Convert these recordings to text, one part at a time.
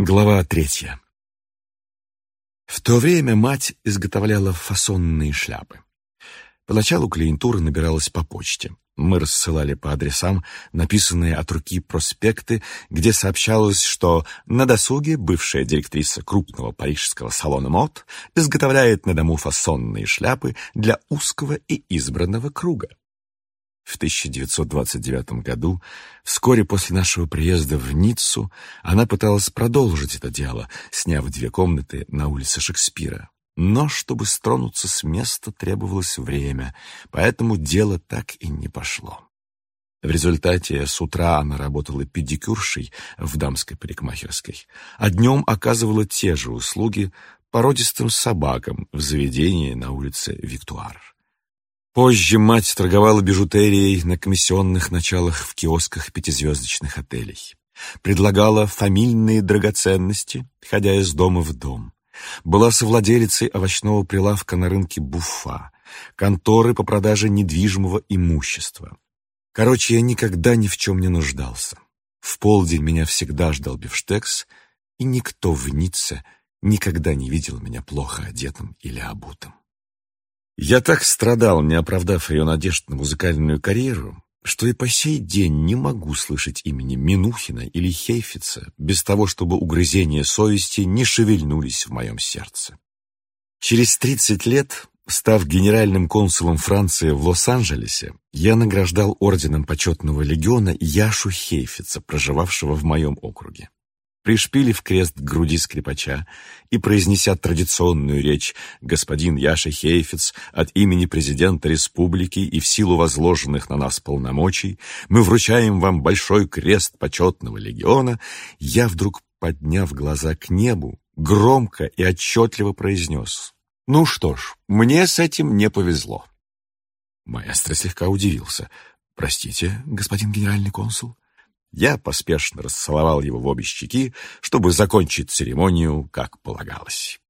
Глава третья. В то время мать изготовляла фасонные шляпы. Поначалу клиентура набиралась по почте. Мы рассылали по адресам написанные от руки проспекты, где сообщалось, что на досуге бывшая директриса крупного парижского салона мод изготовляет на дому фасонные шляпы для узкого и избранного круга. В 1929 году, вскоре после нашего приезда в Ниццу, она пыталась продолжить это дело, сняв две комнаты на улице Шекспира. Но чтобы стронуться с места, требовалось время, поэтому дело так и не пошло. В результате с утра она работала педикюршей в дамской парикмахерской, а днем оказывала те же услуги породистым собакам в заведении на улице Виктуар. Позже мать торговала бижутерией на комиссионных началах в киосках пятизвездочных отелей. Предлагала фамильные драгоценности, ходя из дома в дом. Была совладелицей овощного прилавка на рынке Буффа, конторы по продаже недвижимого имущества. Короче, я никогда ни в чем не нуждался. В полдень меня всегда ждал бифштекс, и никто в Ницце никогда не видел меня плохо одетым или обутым. Я так страдал, не оправдав ее надежд на музыкальную карьеру, что и по сей день не могу слышать имени Минухина или Хейфица без того, чтобы угрызения совести не шевельнулись в моем сердце. Через 30 лет, став генеральным консулом Франции в Лос-Анджелесе, я награждал орденом почетного легиона Яшу Хейфица, проживавшего в моем округе пришпилив крест к груди скрипача и произнеся традиционную речь «Господин Яша Хейфиц, от имени президента республики и в силу возложенных на нас полномочий, мы вручаем вам большой крест почетного легиона», я вдруг, подняв глаза к небу, громко и отчетливо произнес «Ну что ж, мне с этим не повезло». Маэстро слегка удивился. «Простите, господин генеральный консул?» Я поспешно расцеловал его в обе щеки, чтобы закончить церемонию, как полагалось.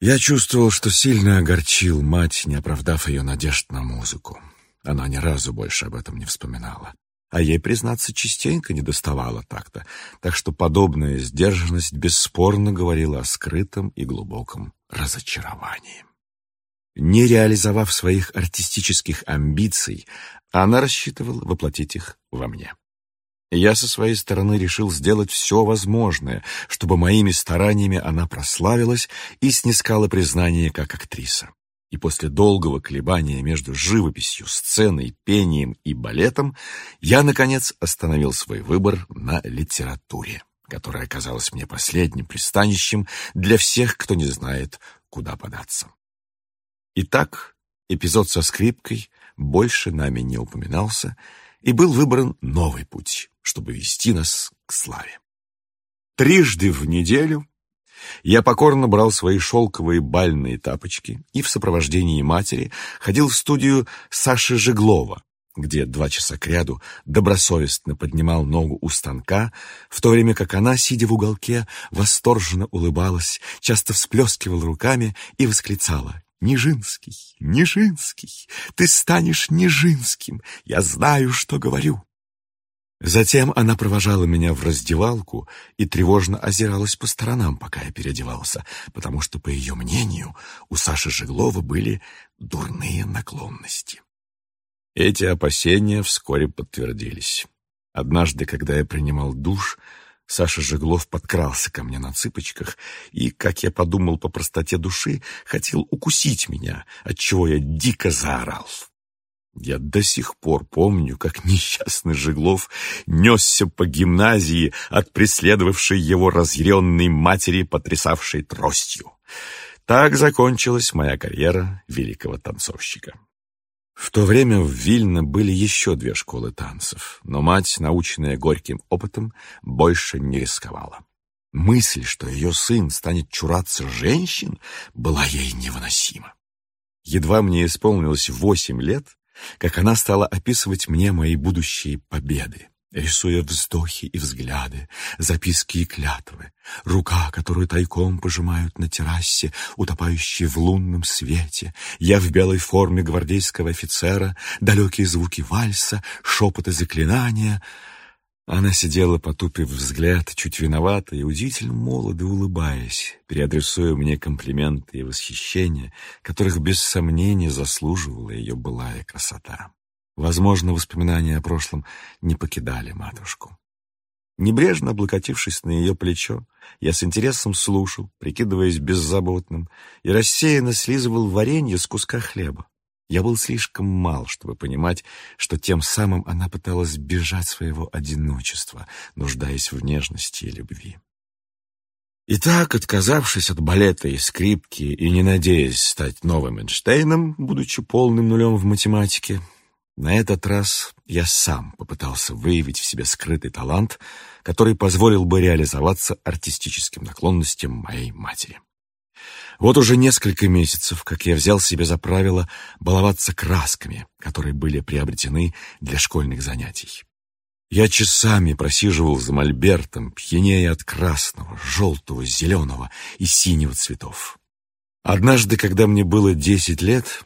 Я чувствовал, что сильно огорчил мать, не оправдав ее надежд на музыку. Она ни разу больше об этом не вспоминала. А ей, признаться, частенько не доставало так-то, так что подобная сдержанность бесспорно говорила о скрытом и глубоком разочаровании. Не реализовав своих артистических амбиций, она рассчитывала воплотить их во мне. Я со своей стороны решил сделать все возможное, чтобы моими стараниями она прославилась и снискала признание как актриса. И после долгого колебания между живописью, сценой, пением и балетом я, наконец, остановил свой выбор на литературе, которая оказалась мне последним пристанищем для всех, кто не знает, куда податься. Итак, эпизод со скрипкой больше нами не упоминался, и был выбран новый путь чтобы вести нас к славе. Трижды в неделю я покорно брал свои шелковые бальные тапочки и в сопровождении матери ходил в студию Саши Жеглова, где два часа кряду добросовестно поднимал ногу у станка, в то время как она, сидя в уголке, восторженно улыбалась, часто всплескивала руками и восклицала «Нижинский, Нижинский, ты станешь Нижинским, я знаю, что говорю». Затем она провожала меня в раздевалку и тревожно озиралась по сторонам, пока я переодевался, потому что, по ее мнению, у Саши Жеглова были дурные наклонности. Эти опасения вскоре подтвердились. Однажды, когда я принимал душ, Саша Жеглов подкрался ко мне на цыпочках и, как я подумал по простоте души, хотел укусить меня, отчего я дико заорал. Я до сих пор помню, как несчастный Жеглов несся по гимназии от преследовавшей его разъяренной матери, потрясавшей тростью. Так закончилась моя карьера великого танцовщика. В то время в Вильно были еще две школы танцев, но мать, наученная горьким опытом, больше не рисковала. Мысль, что ее сын станет чураться женщин, была ей невыносима. Едва мне исполнилось восемь лет, как она стала описывать мне мои будущие победы, рисуя вздохи и взгляды, записки и клятвы, рука, которую тайком пожимают на террасе, утопающей в лунном свете, я в белой форме гвардейского офицера, далекие звуки вальса, шепоты заклинания. Она сидела, потупив взгляд, чуть виновата и удивительно молодо улыбаясь, переадресуя мне комплименты и восхищения, которых без сомнения заслуживала ее былая красота. Возможно, воспоминания о прошлом не покидали матушку. Небрежно облокотившись на ее плечо, я с интересом слушал, прикидываясь беззаботным, и рассеянно слизывал варенье с куска хлеба. Я был слишком мал, чтобы понимать, что тем самым она пыталась бежать своего одиночества, нуждаясь в нежности и любви. Итак, отказавшись от балета и скрипки и не надеясь стать новым Эйнштейном, будучи полным нулем в математике, на этот раз я сам попытался выявить в себе скрытый талант, который позволил бы реализоваться артистическим наклонностям моей матери. Вот уже несколько месяцев, как я взял себе за правило баловаться красками, которые были приобретены для школьных занятий. Я часами просиживал за мольбертом, пьянея от красного, желтого, зеленого и синего цветов. Однажды, когда мне было десять лет,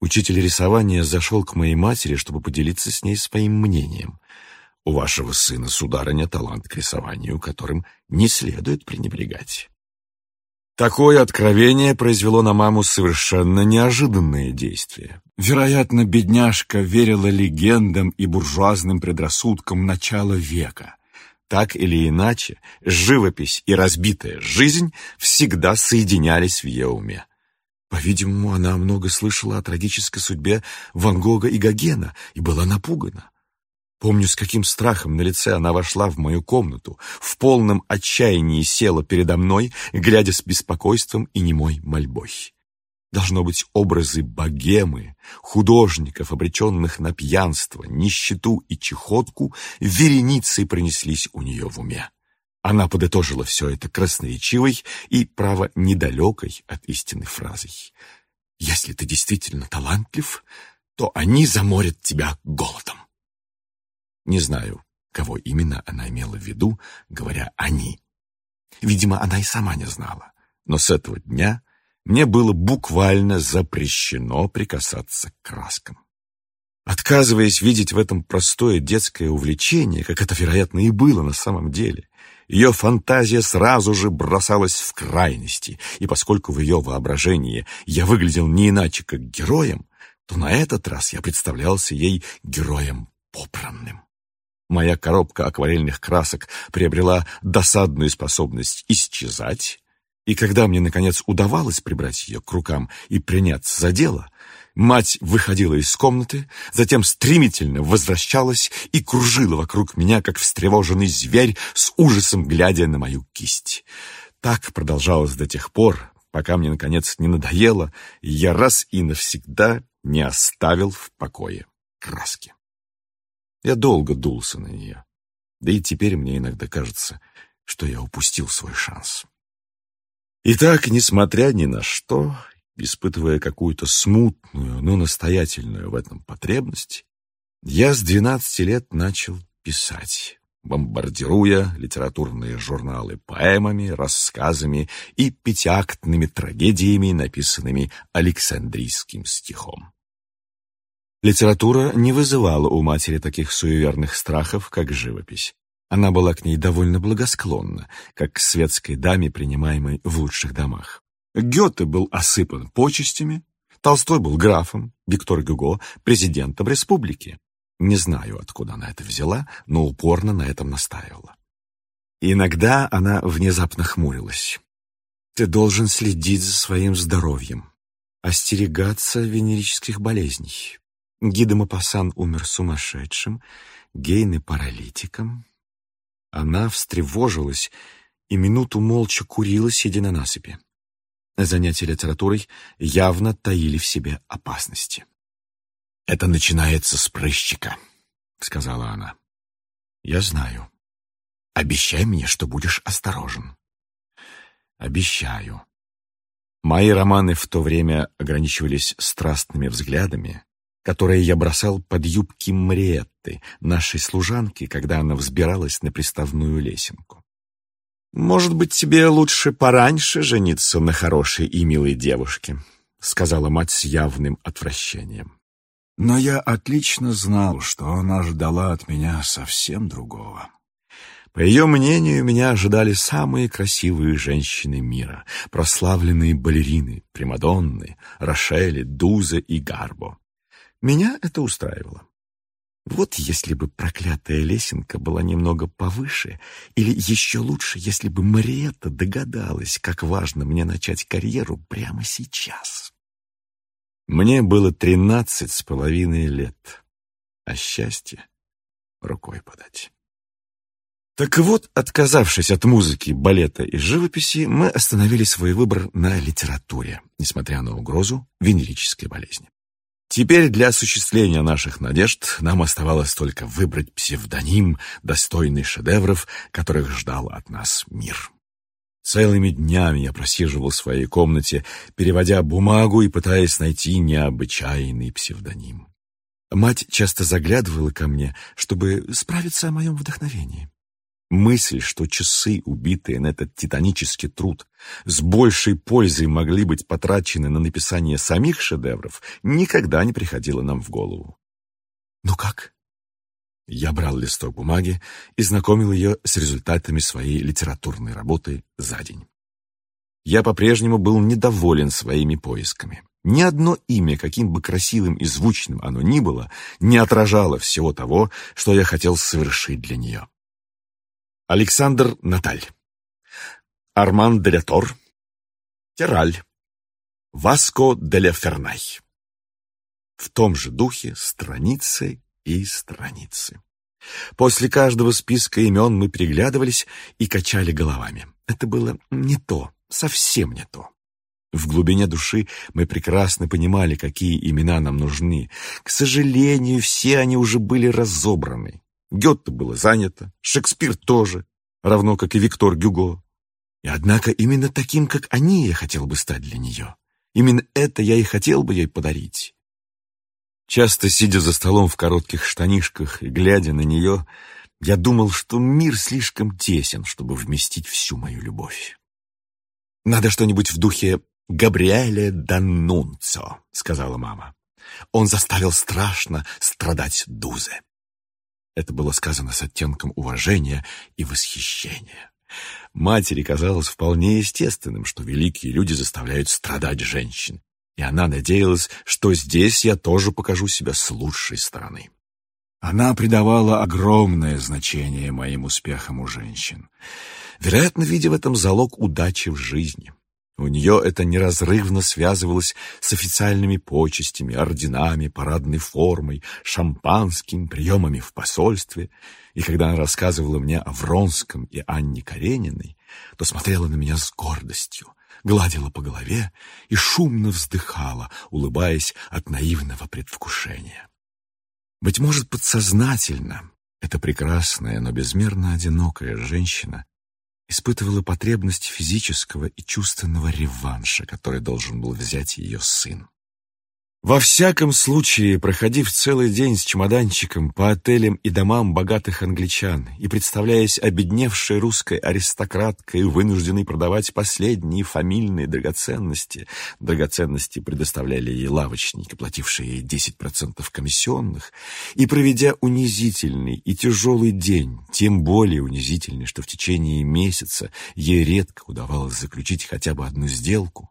учитель рисования зашел к моей матери, чтобы поделиться с ней своим мнением. У вашего сына, сударыня, талант к рисованию, которым не следует пренебрегать. Такое откровение произвело на маму совершенно неожиданное действие. Вероятно, бедняжка верила легендам и буржуазным предрассудкам начала века. Так или иначе, живопись и разбитая жизнь всегда соединялись в ее уме. По-видимому, она много слышала о трагической судьбе Ван Гога и Гогена и была напугана. Помню, с каким страхом на лице она вошла в мою комнату, в полном отчаянии села передо мной, глядя с беспокойством и немой мольбой. Должно быть, образы богемы, художников, обреченных на пьянство, нищету и чехотку, вереницей пронеслись у нее в уме. Она подытожила все это красноречивой и, право, недалекой от истины фразой. «Если ты действительно талантлив, то они заморят тебя голодом». Не знаю, кого именно она имела в виду, говоря «они». Видимо, она и сама не знала. Но с этого дня мне было буквально запрещено прикасаться к краскам. Отказываясь видеть в этом простое детское увлечение, как это, вероятно, и было на самом деле, ее фантазия сразу же бросалась в крайности, и поскольку в ее воображении я выглядел не иначе, как героем, то на этот раз я представлялся ей героем попранным. Моя коробка акварельных красок приобрела досадную способность исчезать, и когда мне, наконец, удавалось прибрать ее к рукам и приняться за дело, мать выходила из комнаты, затем стремительно возвращалась и кружила вокруг меня, как встревоженный зверь, с ужасом глядя на мою кисть. Так продолжалось до тех пор, пока мне, наконец, не надоело, и я раз и навсегда не оставил в покое краски. Я долго дулся на нее. Да и теперь мне иногда кажется, что я упустил свой шанс. Итак, несмотря ни на что, испытывая какую-то смутную, но настоятельную в этом потребность, я с двенадцати лет начал писать, бомбардируя литературные журналы поэмами, рассказами и пятиактными трагедиями, написанными Александрийским стихом. Литература не вызывала у матери таких суеверных страхов, как живопись. Она была к ней довольно благосклонна, как к светской даме, принимаемой в лучших домах. Гёте был осыпан почестями, Толстой был графом, Виктор Гюго — президентом республики. Не знаю, откуда она это взяла, но упорно на этом настаивала. Иногда она внезапно хмурилась. «Ты должен следить за своим здоровьем, остерегаться венерических болезней. Гида Мапасан умер сумасшедшим, Гейны паралитиком. Она встревожилась и минуту молча курила, сидя на насыпи. Занятия литературой явно таили в себе опасности. «Это начинается с прыщика», — сказала она. «Я знаю. Обещай мне, что будешь осторожен». «Обещаю». Мои романы в то время ограничивались страстными взглядами, которые я бросал под юбки Мриетты, нашей служанки, когда она взбиралась на приставную лесенку. «Может быть, тебе лучше пораньше жениться на хорошей и милой девушке», сказала мать с явным отвращением. Но я отлично знал, что она ждала от меня совсем другого. По ее мнению, меня ожидали самые красивые женщины мира, прославленные балерины, примадонны, Рошели, Дуза и Гарбо. Меня это устраивало. Вот если бы проклятая лесенка была немного повыше, или еще лучше, если бы Мариетта догадалась, как важно мне начать карьеру прямо сейчас. Мне было тринадцать с половиной лет, а счастье рукой подать. Так вот, отказавшись от музыки, балета и живописи, мы остановили свой выбор на литературе, несмотря на угрозу венерической болезни. Теперь для осуществления наших надежд нам оставалось только выбрать псевдоним, достойный шедевров, которых ждал от нас мир. Целыми днями я просиживал в своей комнате, переводя бумагу и пытаясь найти необычайный псевдоним. Мать часто заглядывала ко мне, чтобы справиться о моем вдохновении. Мысль, что часы, убитые на этот титанический труд, с большей пользой могли быть потрачены на написание самих шедевров, никогда не приходила нам в голову. «Ну как?» Я брал листок бумаги и знакомил ее с результатами своей литературной работы за день. Я по-прежнему был недоволен своими поисками. Ни одно имя, каким бы красивым и звучным оно ни было, не отражало всего того, что я хотел совершить для нее. Александр Наталь, Арман де Тор, Тераль, Васко де ля Фернай. В том же духе страницы и страницы. После каждого списка имен мы переглядывались и качали головами. Это было не то, совсем не то. В глубине души мы прекрасно понимали, какие имена нам нужны. К сожалению, все они уже были разобраны. Гетте было занято, Шекспир тоже, равно как и Виктор Гюго. И однако именно таким, как они, я хотел бы стать для нее. Именно это я и хотел бы ей подарить. Часто сидя за столом в коротких штанишках и глядя на нее, я думал, что мир слишком тесен, чтобы вместить всю мою любовь. «Надо что-нибудь в духе Габриэле Даннунцо», — сказала мама. «Он заставил страшно страдать Дузе». Это было сказано с оттенком уважения и восхищения. Матери казалось вполне естественным, что великие люди заставляют страдать женщин, и она надеялась, что здесь я тоже покажу себя с лучшей стороны. Она придавала огромное значение моим успехам у женщин, вероятно, видя в этом залог удачи в жизни. У нее это неразрывно связывалось с официальными почестями, орденами, парадной формой, шампанским, приемами в посольстве. И когда она рассказывала мне о Вронском и Анне Карениной, то смотрела на меня с гордостью, гладила по голове и шумно вздыхала, улыбаясь от наивного предвкушения. Быть может, подсознательно эта прекрасная, но безмерно одинокая женщина испытывала потребность физического и чувственного реванша, который должен был взять ее сын. Во всяком случае, проходив целый день с чемоданчиком по отелям и домам богатых англичан и представляясь обедневшей русской аристократкой, вынужденной продавать последние фамильные драгоценности, драгоценности предоставляли ей лавочники, платившие ей 10% комиссионных, и проведя унизительный и тяжелый день, тем более унизительный, что в течение месяца ей редко удавалось заключить хотя бы одну сделку,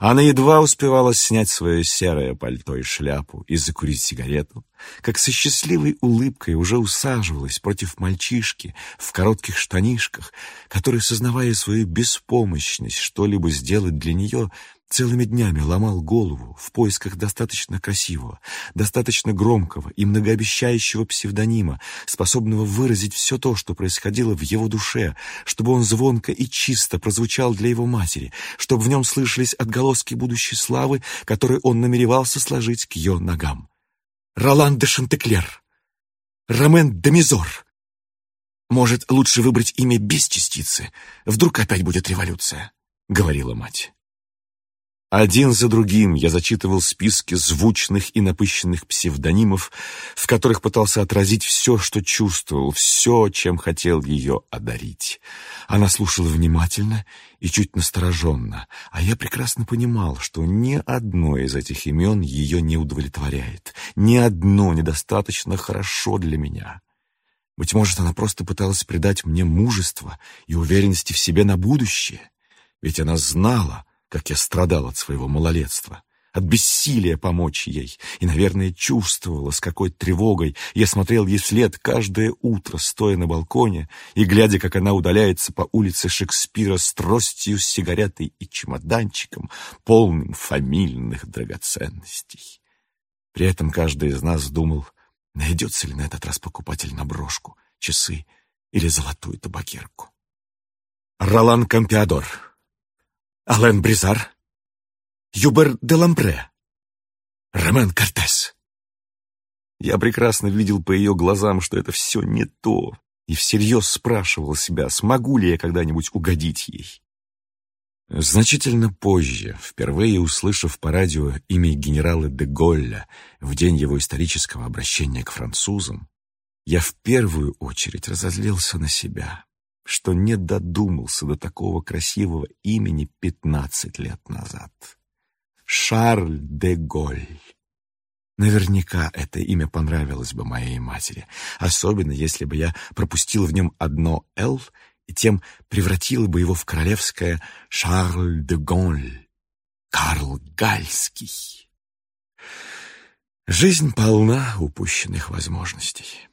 она едва успевала снять свое серое пальто и шляпу и закурить сигарету, как со счастливой улыбкой уже усаживалась против мальчишки в коротких штанишках, который, сознавая свою беспомощность что-либо сделать для нее, Целыми днями ломал голову в поисках достаточно красивого, достаточно громкого и многообещающего псевдонима, способного выразить все то, что происходило в его душе, чтобы он звонко и чисто прозвучал для его матери, чтобы в нем слышались отголоски будущей славы, которые он намеревался сложить к ее ногам. Ролан де Шантеклер, Ромен де Мизор. Может, лучше выбрать имя без частицы? Вдруг опять будет революция, — говорила мать. Один за другим я зачитывал списки звучных и напыщенных псевдонимов, в которых пытался отразить все, что чувствовал, все, чем хотел ее одарить. Она слушала внимательно и чуть настороженно, а я прекрасно понимал, что ни одно из этих имен ее не удовлетворяет, ни одно недостаточно хорошо для меня. Быть может, она просто пыталась придать мне мужество и уверенности в себе на будущее, ведь она знала, как я страдал от своего малолетства от бессилия помочь ей, и, наверное, чувствовала, с какой тревогой я смотрел ей вслед каждое утро, стоя на балконе и глядя, как она удаляется по улице Шекспира с тростью, сигаретой и чемоданчиком, полным фамильных драгоценностей. При этом каждый из нас думал, найдется ли на этот раз покупатель на брошку, часы или золотую табакерку. Ролан Кампиадор, Ален Бризар, Юбер де Лампре, Ромен Кортес. Я прекрасно видел по ее глазам, что это все не то, и всерьез спрашивал себя, смогу ли я когда-нибудь угодить ей. Значительно позже, впервые услышав по радио имя генерала де Голля в день его исторического обращения к французам, я в первую очередь разозлился на себя, что не додумался до такого красивого имени пятнадцать лет назад. Шарль де Голь. Наверняка это имя понравилось бы моей матери, особенно если бы я пропустил в нем одно «Л» и тем превратил бы его в королевское «Шарль де Голь», «Карл Гальский». Жизнь полна упущенных возможностей.